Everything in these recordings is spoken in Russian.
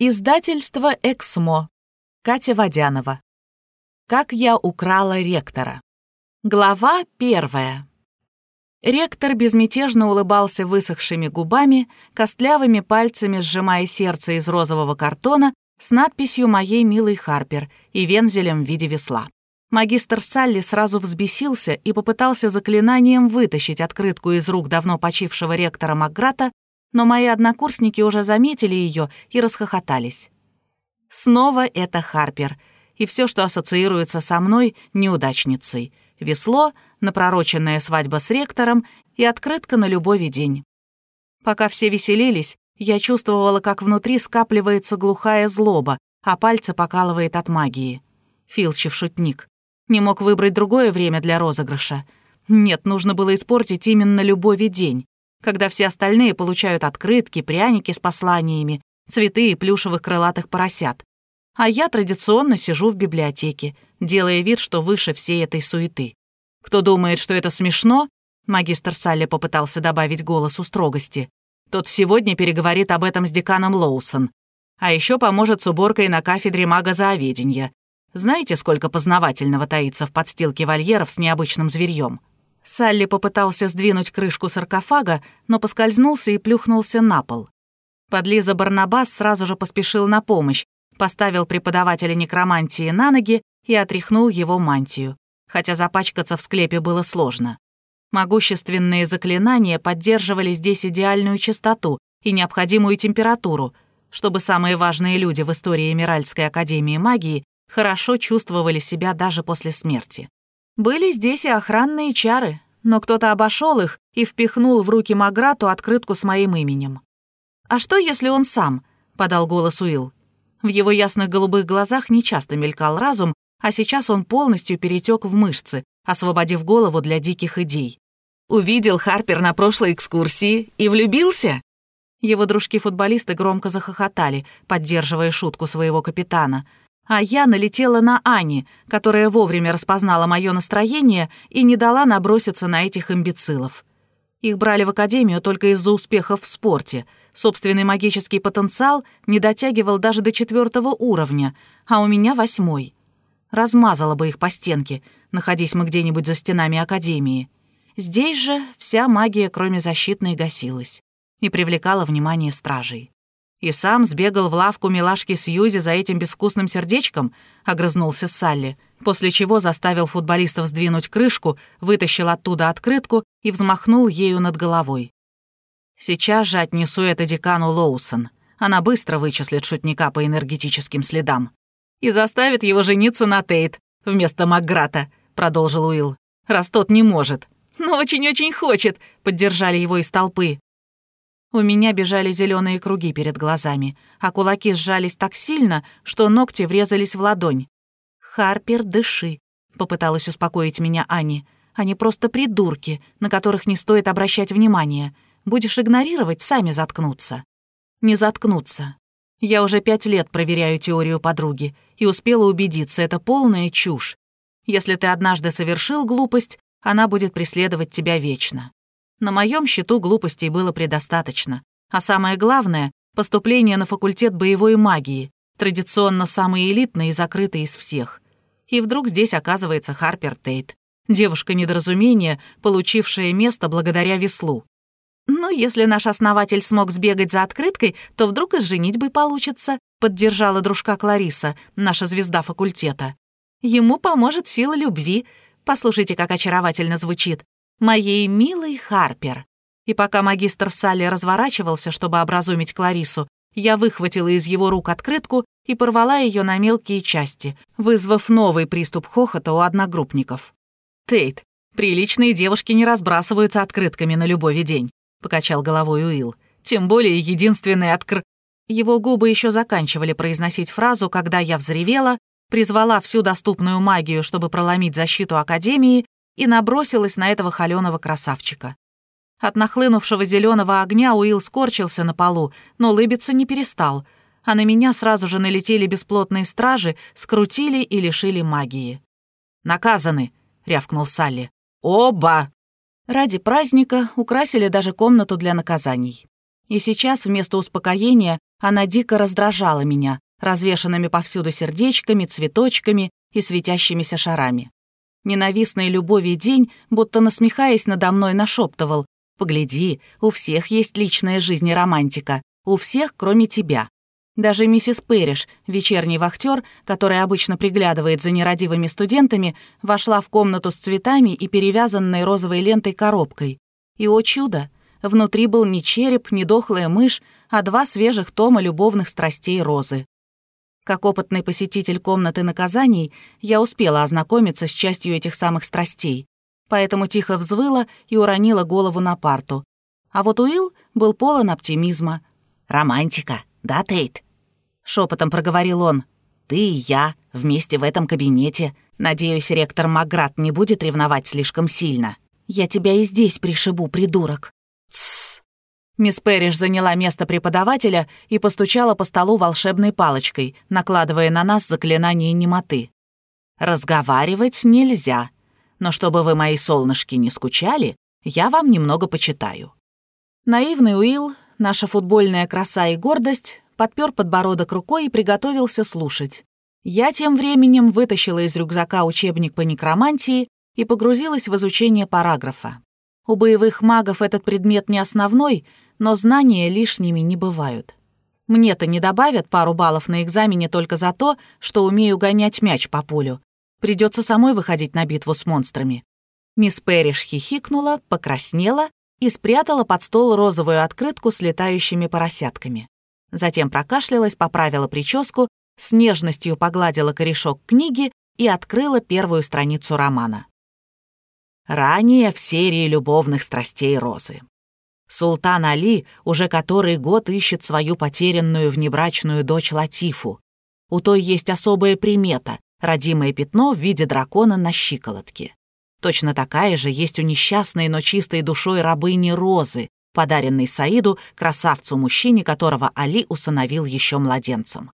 Издательство «Эксмо». Катя Водянова. Как я украла ректора. Глава первая. Ректор безмятежно улыбался высохшими губами, костлявыми пальцами сжимая сердце из розового картона с надписью «Моей милой Харпер» и вензелем в виде весла. Магистр Салли сразу взбесился и попытался заклинанием вытащить открытку из рук давно почившего ректора Макграта, но мои однокурсники уже заметили ее и расхохотались. Снова это Харпер, и все, что ассоциируется со мной, неудачницей. Весло, напророченная свадьба с ректором и открытка на любовь день. Пока все веселились, я чувствовала, как внутри скапливается глухая злоба, а пальцы покалывает от магии. Филчев шутник. Не мог выбрать другое время для розыгрыша. Нет, нужно было испортить именно любовь день когда все остальные получают открытки, пряники с посланиями, цветы и плюшевых крылатых поросят. А я традиционно сижу в библиотеке, делая вид, что выше всей этой суеты. Кто думает, что это смешно, магистр Салли попытался добавить голосу строгости, тот сегодня переговорит об этом с деканом Лоусон. А еще поможет с уборкой на кафедре магозаоведения. Знаете, сколько познавательного таится в подстилке вольеров с необычным зверьем? Салли попытался сдвинуть крышку саркофага, но поскользнулся и плюхнулся на пол. Подлиза Барнабас сразу же поспешил на помощь, поставил преподавателя некромантии на ноги и отряхнул его мантию, хотя запачкаться в склепе было сложно. Могущественные заклинания поддерживали здесь идеальную чистоту и необходимую температуру, чтобы самые важные люди в истории Эмиральской академии магии хорошо чувствовали себя даже после смерти. Были здесь и охранные чары, но кто-то обошел их и впихнул в руки Маграту открытку с моим именем. «А что, если он сам?» — подал голос Уилл. В его ясных голубых глазах нечасто мелькал разум, а сейчас он полностью перетек в мышцы, освободив голову для диких идей. «Увидел Харпер на прошлой экскурсии и влюбился?» Его дружки-футболисты громко захохотали, поддерживая шутку своего капитана, а я налетела на Ани, которая вовремя распознала мое настроение и не дала наброситься на этих имбецилов. Их брали в академию только из-за успехов в спорте. Собственный магический потенциал не дотягивал даже до четвертого уровня, а у меня восьмой. Размазала бы их по стенке, находясь мы где-нибудь за стенами академии. Здесь же вся магия, кроме защитной, гасилась и привлекала внимание стражей. «И сам сбегал в лавку милашки Сьюзи за этим безвкусным сердечком?» — огрызнулся Салли, после чего заставил футболистов сдвинуть крышку, вытащил оттуда открытку и взмахнул ею над головой. «Сейчас же отнесу это декану Лоусон. Она быстро вычислит шутника по энергетическим следам. И заставит его жениться на Тейт вместо Макграта», — продолжил Уилл. «Раз тот не может». «Но очень-очень хочет», — поддержали его из толпы. У меня бежали зеленые круги перед глазами, а кулаки сжались так сильно, что ногти врезались в ладонь. «Харпер, дыши», — попыталась успокоить меня Ани. «Они просто придурки, на которых не стоит обращать внимание. Будешь игнорировать, сами заткнутся». «Не заткнутся. Я уже пять лет проверяю теорию подруги и успела убедиться, это полная чушь. Если ты однажды совершил глупость, она будет преследовать тебя вечно. На моем счету глупостей было предостаточно. А самое главное — поступление на факультет боевой магии, традиционно самый элитный и закрытый из всех. И вдруг здесь оказывается Харпер Тейт, девушка-недоразумение, получившая место благодаря веслу. «Ну, если наш основатель смог сбегать за открыткой, то вдруг и с женитьбой получится», поддержала дружка Клариса, наша звезда факультета. «Ему поможет сила любви. Послушайте, как очаровательно звучит моей милой Харпер. И пока магистр Салли разворачивался, чтобы образумить Кларису, я выхватила из его рук открытку и порвала ее на мелкие части, вызвав новый приступ хохота у одногруппников. «Тейт, приличные девушки не разбрасываются открытками на любой день», — покачал головой Уилл. «Тем более единственный откр...» Его губы еще заканчивали произносить фразу, когда я взревела, призвала всю доступную магию, чтобы проломить защиту Академии, и набросилась на этого холеного красавчика. От нахлынувшего зеленого огня Уилл скорчился на полу, но улыбиться не перестал, а на меня сразу же налетели бесплотные стражи, скрутили и лишили магии. «Наказаны!» — рявкнул Салли. «Оба!» Ради праздника украсили даже комнату для наказаний. И сейчас вместо успокоения Она дико раздражала меня, развешанными повсюду сердечками, цветочками и светящимися шарами. Ненавистный любови день, будто насмехаясь надо мной, нашептывал «Погляди, у всех есть личная жизнь и романтика, у всех, кроме тебя». Даже миссис Пэриш, вечерний вахтер, который обычно приглядывает за нерадивыми студентами, вошла в комнату с цветами и перевязанной розовой лентой коробкой. И, о чудо, внутри был не череп, не дохлая мышь, а два свежих тома любовных страстей розы. Как опытный посетитель комнаты наказаний, я успела ознакомиться с частью этих самых страстей, поэтому тихо взвыла и уронила голову на парту. А вот Уилл был полон оптимизма. «Романтика, да, Тейт?» шепотом проговорил он. «Ты и я вместе в этом кабинете. Надеюсь, ректор Маград не будет ревновать слишком сильно. Я тебя и здесь пришибу, придурок». «Тссс». Мисс Перриш заняла место преподавателя и постучала по столу волшебной палочкой, накладывая на нас заклинание немоты. «Разговаривать нельзя. Но чтобы вы, мои солнышки, не скучали, я вам немного почитаю». Наивный Уилл, наша футбольная краса и гордость, подпер подбородок рукой и приготовился слушать. Я тем временем вытащила из рюкзака учебник по некромантии и погрузилась в изучение параграфа. У боевых магов этот предмет не основной, но знания лишними не бывают. Мне-то не добавят пару баллов на экзамене только за то, что умею гонять мяч по полю. Придется самой выходить на битву с монстрами. Мисс Перриш хихикнула, покраснела и спрятала под стол розовую открытку с летающими поросятками. Затем прокашлялась, поправила прическу, с нежностью погладила корешок книги и открыла первую страницу романа. Ранее в серии любовных страстей Розы. Султан Али уже который год ищет свою потерянную внебрачную дочь Латифу. У той есть особая примета — родимое пятно в виде дракона на щиколотке. Точно такая же есть у несчастной, но чистой душой рабыни Розы, подаренный Саиду, красавцу-мужчине, которого Али усыновил еще младенцем.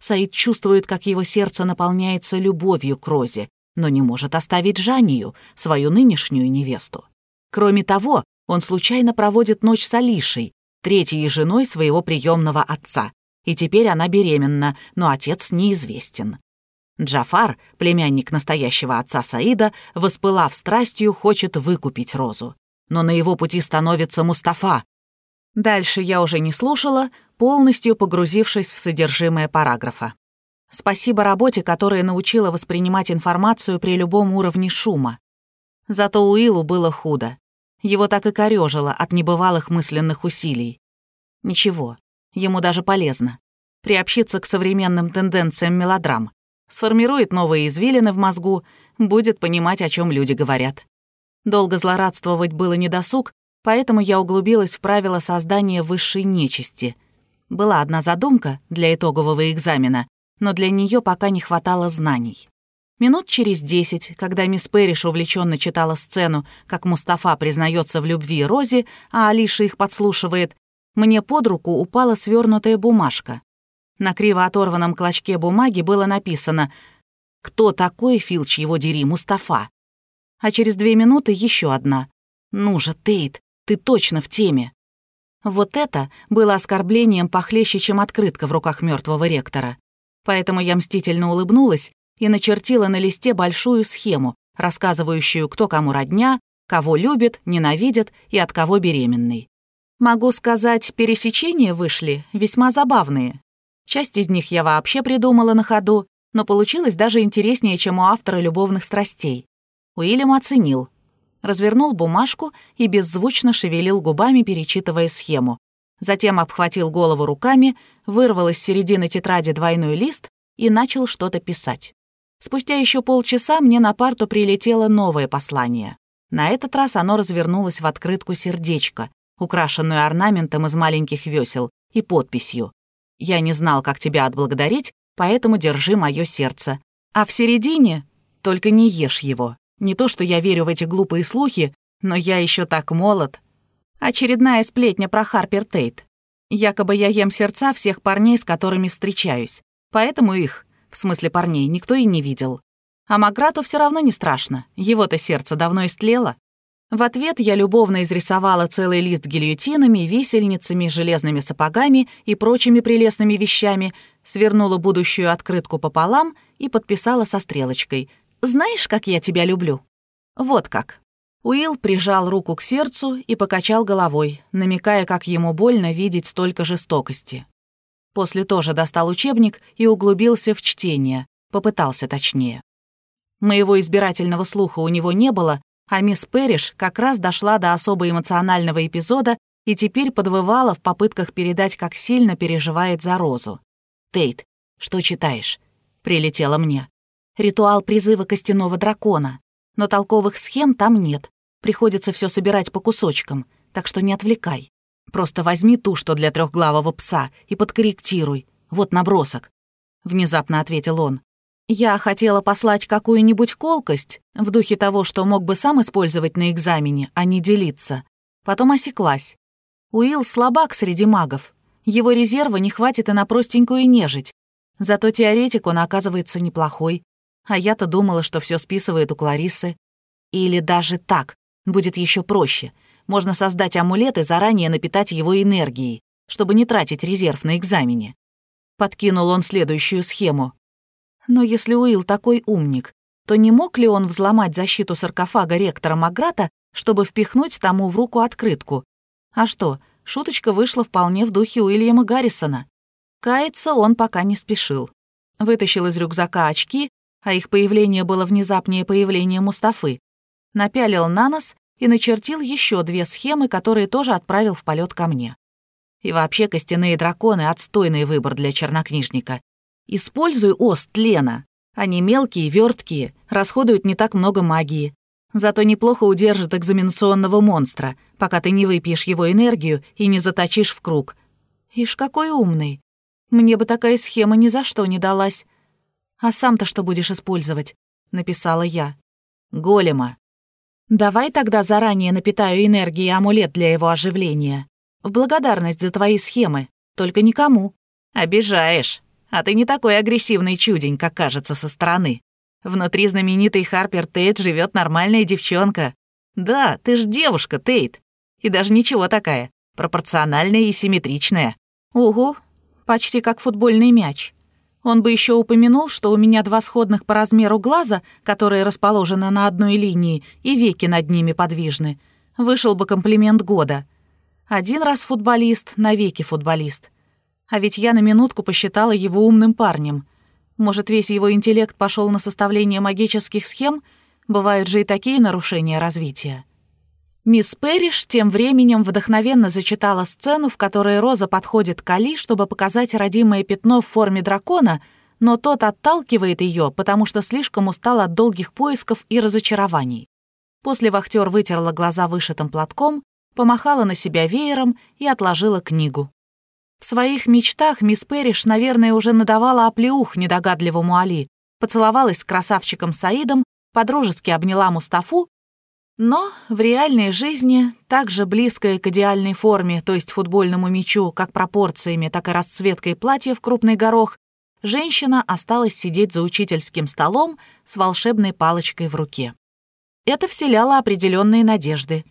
Саид чувствует, как его сердце наполняется любовью к Розе, но не может оставить Жанию, свою нынешнюю невесту. Кроме того, он случайно проводит ночь с Алишей, третьей женой своего приемного отца, и теперь она беременна, но отец неизвестен. Джафар, племянник настоящего отца Саида, воспылав страстью, хочет выкупить Розу но на его пути становится Мустафа. Дальше я уже не слушала, полностью погрузившись в содержимое параграфа. Спасибо работе, которая научила воспринимать информацию при любом уровне шума. Зато Уиллу было худо. Его так и корёжило от небывалых мысленных усилий. Ничего, ему даже полезно. Приобщиться к современным тенденциям мелодрам. Сформирует новые извилины в мозгу, будет понимать, о чем люди говорят. Долго злорадствовать было недосуг, поэтому я углубилась в правила создания высшей нечисти. Была одна задумка для итогового экзамена, но для нее пока не хватало знаний. Минут через десять, когда мисс Перриш увлеченно читала сцену, как Мустафа признается в любви Розе, а Алиша их подслушивает, мне под руку упала свернутая бумажка. На криво оторванном клочке бумаги было написано «Кто такой, Филч его дери, Мустафа?» а через две минуты еще одна. «Ну же, Тейт, ты точно в теме!» Вот это было оскорблением похлеще, чем открытка в руках мертвого ректора. Поэтому я мстительно улыбнулась и начертила на листе большую схему, рассказывающую, кто кому родня, кого любит, ненавидит и от кого беременный. Могу сказать, пересечения вышли весьма забавные. Часть из них я вообще придумала на ходу, но получилось даже интереснее, чем у автора любовных страстей. Уильям оценил. Развернул бумажку и беззвучно шевелил губами, перечитывая схему. Затем обхватил голову руками, вырвал из середины тетради двойной лист и начал что-то писать. Спустя еще полчаса мне на парту прилетело новое послание. На этот раз оно развернулось в открытку сердечко, украшенную орнаментом из маленьких весел, и подписью. «Я не знал, как тебя отблагодарить, поэтому держи мое сердце. А в середине только не ешь его». Не то, что я верю в эти глупые слухи, но я еще так молод. Очередная сплетня про Харпер Тейт. Якобы я ем сердца всех парней, с которыми встречаюсь. Поэтому их, в смысле парней, никто и не видел. А Маграту все равно не страшно. Его-то сердце давно истлело. В ответ я любовно изрисовала целый лист гильотинами, висельницами, железными сапогами и прочими прелестными вещами, свернула будущую открытку пополам и подписала со стрелочкой «Знаешь, как я тебя люблю?» Вот как. Уилл прижал руку к сердцу и покачал головой, намекая, как ему больно видеть столько жестокости. После тоже достал учебник и углубился в чтение, попытался точнее. Моего избирательного слуха у него не было, а мисс Перриш как раз дошла до особо эмоционального эпизода и теперь подвывала в попытках передать, как сильно переживает за Розу. «Тейт, что читаешь?» — прилетело мне. «Ритуал призыва костяного дракона. Но толковых схем там нет. Приходится все собирать по кусочкам, так что не отвлекай. Просто возьми ту, что для трехглавого пса, и подкорректируй. Вот набросок». Внезапно ответил он. Я хотела послать какую-нибудь колкость, в духе того, что мог бы сам использовать на экзамене, а не делиться. Потом осеклась. Уилл слабак среди магов. Его резерва не хватит и на простенькую нежить. Зато теоретик он оказывается неплохой. А я-то думала, что все списывает у Кларисы. Или даже так, будет еще проще. Можно создать амулет и заранее напитать его энергией, чтобы не тратить резерв на экзамене. Подкинул он следующую схему. Но если Уилл такой умник, то не мог ли он взломать защиту саркофага ректора Маграта, чтобы впихнуть тому в руку открытку? А что, шуточка вышла вполне в духе Уильяма Гаррисона. Каяться он пока не спешил. Вытащил из рюкзака очки, а их появление было внезапнее появления Мустафы. Напялил на нос и начертил еще две схемы, которые тоже отправил в полет ко мне. И вообще костяные драконы — отстойный выбор для чернокнижника. Используй ост тлена. Они мелкие, верткие, расходуют не так много магии. Зато неплохо удержат экзаменационного монстра, пока ты не выпьешь его энергию и не заточишь в круг. Ишь, какой умный. Мне бы такая схема ни за что не далась. А сам-то что будешь использовать? Написала я. Голема. Давай тогда заранее напитаю энергией амулет для его оживления. В благодарность за твои схемы. Только никому. Обижаешь. А ты не такой агрессивный чудень, как кажется со стороны. Внутри знаменитой Харпер Тейт живет нормальная девчонка. Да, ты ж девушка, Тейт. И даже ничего такая. Пропорциональная и симметричная. Угу, почти как футбольный мяч. Он бы еще упомянул, что у меня два сходных по размеру глаза, которые расположены на одной линии, и веки над ними подвижны. Вышел бы комплимент года. Один раз футболист, навеки футболист. А ведь я на минутку посчитала его умным парнем. Может, весь его интеллект пошел на составление магических схем? Бывают же и такие нарушения развития. Мисс Перриш тем временем вдохновенно зачитала сцену, в которой Роза подходит к Али, чтобы показать родимое пятно в форме дракона, но тот отталкивает ее, потому что слишком устал от долгих поисков и разочарований. После вахтер вытерла глаза вышитым платком, помахала на себя веером и отложила книгу. В своих мечтах мисс Перриш, наверное, уже надавала оплеух недогадливому Али, поцеловалась с красавчиком Саидом, подружески обняла Мустафу, но в реальной жизни, так же близкой к идеальной форме, то есть футбольному мячу, как пропорциями, так и расцветкой платья в крупный горох, женщина осталась сидеть за учительским столом с волшебной палочкой в руке. Это вселяло определенные надежды.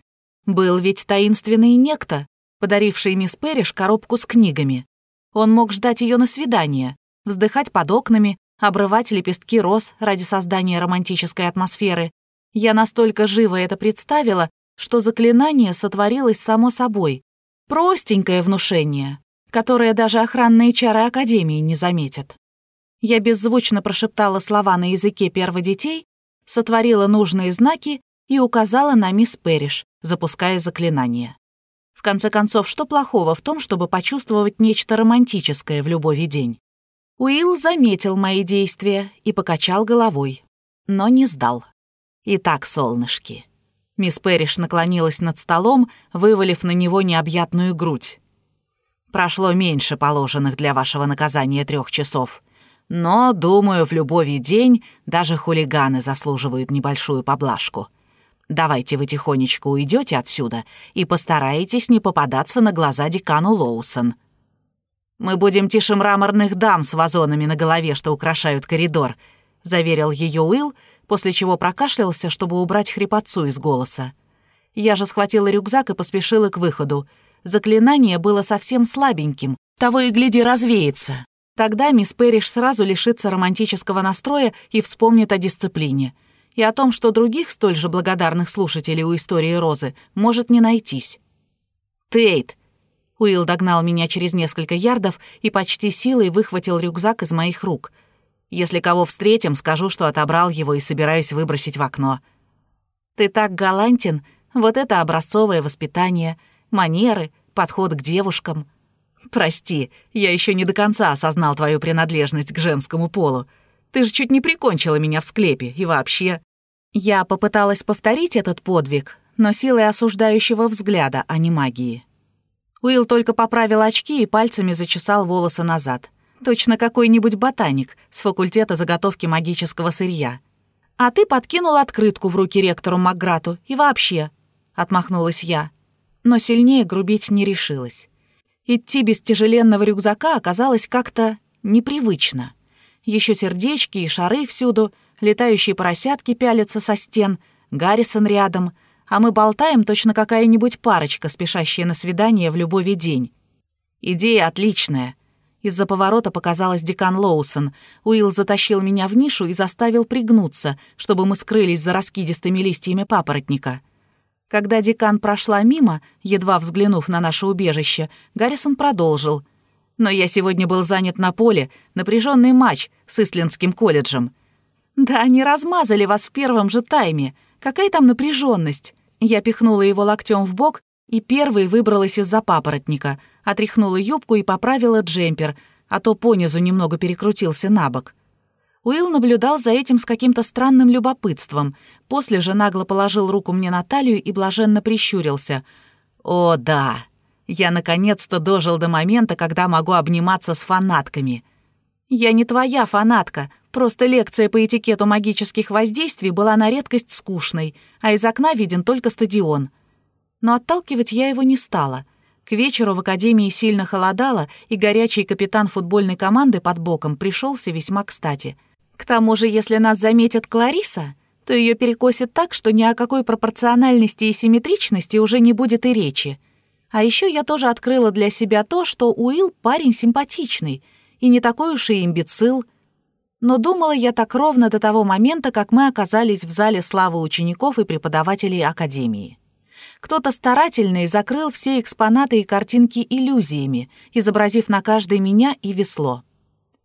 Был ведь таинственный некто, подаривший мисс Перриш коробку с книгами. Он мог ждать ее на свидание, вздыхать под окнами, обрывать лепестки роз ради создания романтической атмосферы. Я настолько живо это представила, что заклинание сотворилось само собой. Простенькое внушение, которое даже охранные чары Академии не заметят. Я беззвучно прошептала слова на языке перводетей, сотворила нужные знаки и указала на мисс Перриш, запуская заклинание. В конце концов, что плохого в том, чтобы почувствовать нечто романтическое в любовь день? Уилл заметил мои действия и покачал головой, но не сдал. «Итак, солнышки». Мисс Перриш наклонилась над столом, вывалив на него необъятную грудь. «Прошло меньше положенных для вашего наказания трех часов. Но, думаю, в любовь день даже хулиганы заслуживают небольшую поблажку. Давайте вы тихонечко уйдете отсюда и постарайтесь не попадаться на глаза декану Лоусон. Мы будем тише мраморных дам с вазонами на голове, что украшают коридор, заверил ее Уилл, после чего прокашлялся, чтобы убрать хрипотцу из голоса. Я же схватила рюкзак и поспешила к выходу. Заклинание было совсем слабеньким, того и гляди развеется. Тогда мисс Перриш сразу лишится романтического настроя и вспомнит о дисциплине. И о том, что других столь же благодарных слушателей у истории Розы может не найтись. «Тейт!» Уилл догнал меня через несколько ярдов и почти силой выхватил рюкзак из моих рук. «Если кого встретим, скажу, что отобрал его и собираюсь выбросить в окно». «Ты так галантен, вот это образцовое воспитание, манеры, подход к девушкам. Прости, я еще не до конца осознал твою принадлежность к женскому полу. Ты же чуть не прикончила меня в склепе, и вообще...» Я попыталась повторить этот подвиг, но силой осуждающего взгляда, а не магии. Уилл только поправил очки и пальцами зачесал волосы назад. Точно какой-нибудь ботаник с факультета заготовки магического сырья. «А ты подкинул открытку в руки ректору Макграту и вообще, отмахнулась я. Но сильнее грубить не решилась. Идти без тяжеленного рюкзака оказалось как-то непривычно. Еще сердечки и шары всюду, летающие поросятки пялятся со стен, Гаррисон рядом, а мы болтаем точно какая-нибудь парочка, спешащая на свидание в любой день. Идея отличная. Из-за поворота показалась декан Лоусон. Уилл затащил меня в нишу и заставил пригнуться, чтобы мы скрылись за раскидистыми листьями папоротника. Когда декан прошла мимо, едва взглянув на наше убежище, Гаррисон продолжил. «Но я сегодня был занят на поле, напряженный матч с Ислендским колледжем». «Да они размазали вас в первом же тайме. Какая там напряженность? Я пихнула его локтем в бок и первой выбралась из-за папоротника, отряхнула юбку и поправила джемпер, а то понизу немного перекрутился на бок. Уилл наблюдал за этим с каким-то странным любопытством. После же нагло положил руку мне на талию и блаженно прищурился. «О, да! Я наконец-то дожил до момента, когда могу обниматься с фанатками». «Я не твоя фанатка, просто лекция по этикету магических воздействий была на редкость скучной, а из окна виден только стадион». Но отталкивать я его не стала. К вечеру в академии сильно холодало, и горячий капитан футбольной команды под боком пришелся весьма кстати — к тому же, если нас заметит Клариса, то ее перекосит так, что ни о какой пропорциональности и симметричности уже не будет и речи. А еще я тоже открыла для себя то, что Уилл парень симпатичный и не такой уж и имбецил. Но думала я так ровно до того момента, как мы оказались в зале славы учеников и преподавателей Академии. Кто-то старательный закрыл все экспонаты и картинки иллюзиями, изобразив на каждой меня и весло.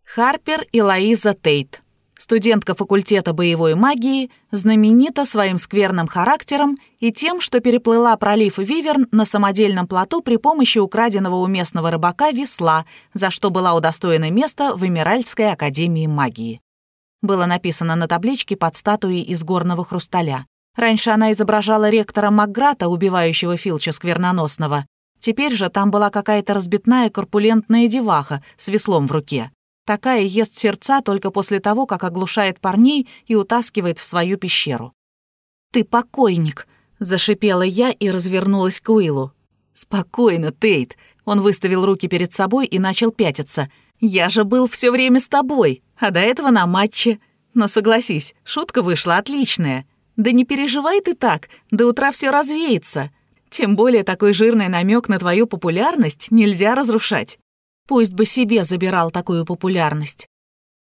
Харпер и Лоиза Тейт студентка факультета боевой магии, знаменита своим скверным характером и тем, что переплыла пролив Виверн на самодельном плоту при помощи украденного у местного рыбака весла, за что была удостоена места в Эмиральдской академии магии. Было написано на табличке под статуей из горного хрусталя. Раньше она изображала ректора Макграта, убивающего Филча Скверноносного. Теперь же там была какая-то разбитная корпулентная деваха с веслом в руке. Такая ест сердца только после того, как оглушает парней и утаскивает в свою пещеру. «Ты покойник!» — зашипела я и развернулась к Уиллу. «Спокойно, Тейт!» Он выставил руки перед собой и начал пятиться. «Я же был все время с тобой, а до этого на матче. Но согласись, шутка вышла отличная. Да не переживай ты так, до утра все развеется. Тем более такой жирный намек на твою популярность нельзя разрушать. Пусть бы себе забирал такую популярность.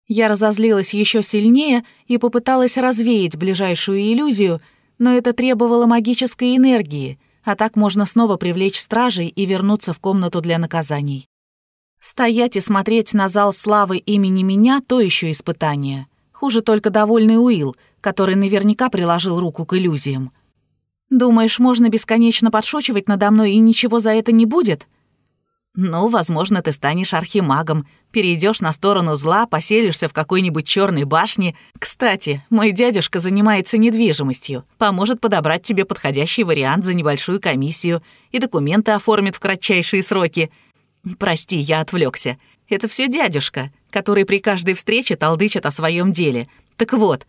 Я разозлилась еще сильнее и попыталась развеять ближайшую иллюзию, но это требовало магической энергии, а так можно снова привлечь стражей и вернуться в комнату для наказаний. Стоять и смотреть на зал славы имени меня — то еще испытание. Хуже только довольный Уилл, который наверняка приложил руку к иллюзиям. «Думаешь, можно бесконечно подшучивать надо мной и ничего за это не будет?» Ну, возможно, ты станешь архимагом, перейдешь на сторону зла, поселишься в какой-нибудь черной башне. Кстати, мой дядюшка занимается недвижимостью, поможет подобрать тебе подходящий вариант за небольшую комиссию и документы оформит в кратчайшие сроки. Прости, я отвлекся. Это все дядюшка, который при каждой встрече толдычит о своем деле. Так вот,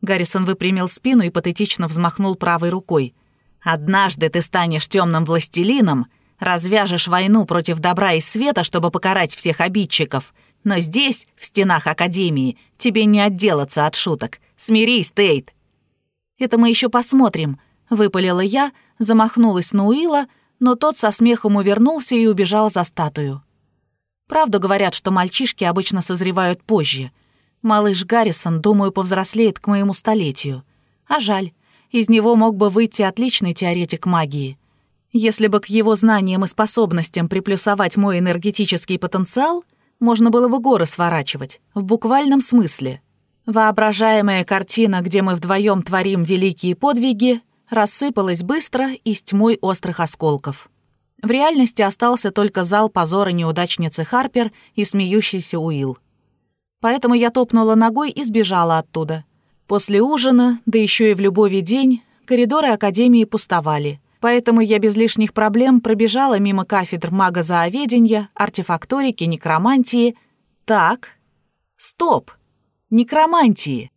Гаррисон выпрямил спину и патетично взмахнул правой рукой. «Однажды ты станешь темным властелином», развяжешь войну против добра и света, чтобы покарать всех обидчиков. Но здесь, в стенах Академии, тебе не отделаться от шуток. Смирись, Тейт!» «Это мы еще посмотрим», — выпалила я, замахнулась на Уилла, но тот со смехом увернулся и убежал за статую. Правду говорят, что мальчишки обычно созревают позже. Малыш Гаррисон, думаю, повзрослеет к моему столетию. А жаль, из него мог бы выйти отличный теоретик магии. Если бы к его знаниям и способностям приплюсовать мой энергетический потенциал, можно было бы горы сворачивать, в буквальном смысле. Воображаемая картина, где мы вдвоем творим великие подвиги, рассыпалась быстро и с тьмой острых осколков. В реальности остался только зал позора неудачницы Харпер и смеющийся Уилл. Поэтому я топнула ногой и сбежала оттуда. После ужина, да еще и в любовь день, коридоры Академии пустовали. Поэтому я без лишних проблем пробежала мимо кафедр магозаоведения, артефакторики, некромантии. Так, стоп, некромантии.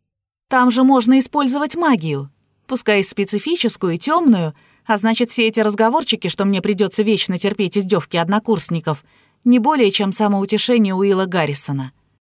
Там же можно использовать магию пускай специфическую и темную, а значит, все эти разговорчики, что мне придется вечно терпеть издевки однокурсников, не более чем самоутешение Уилла Гаррисона.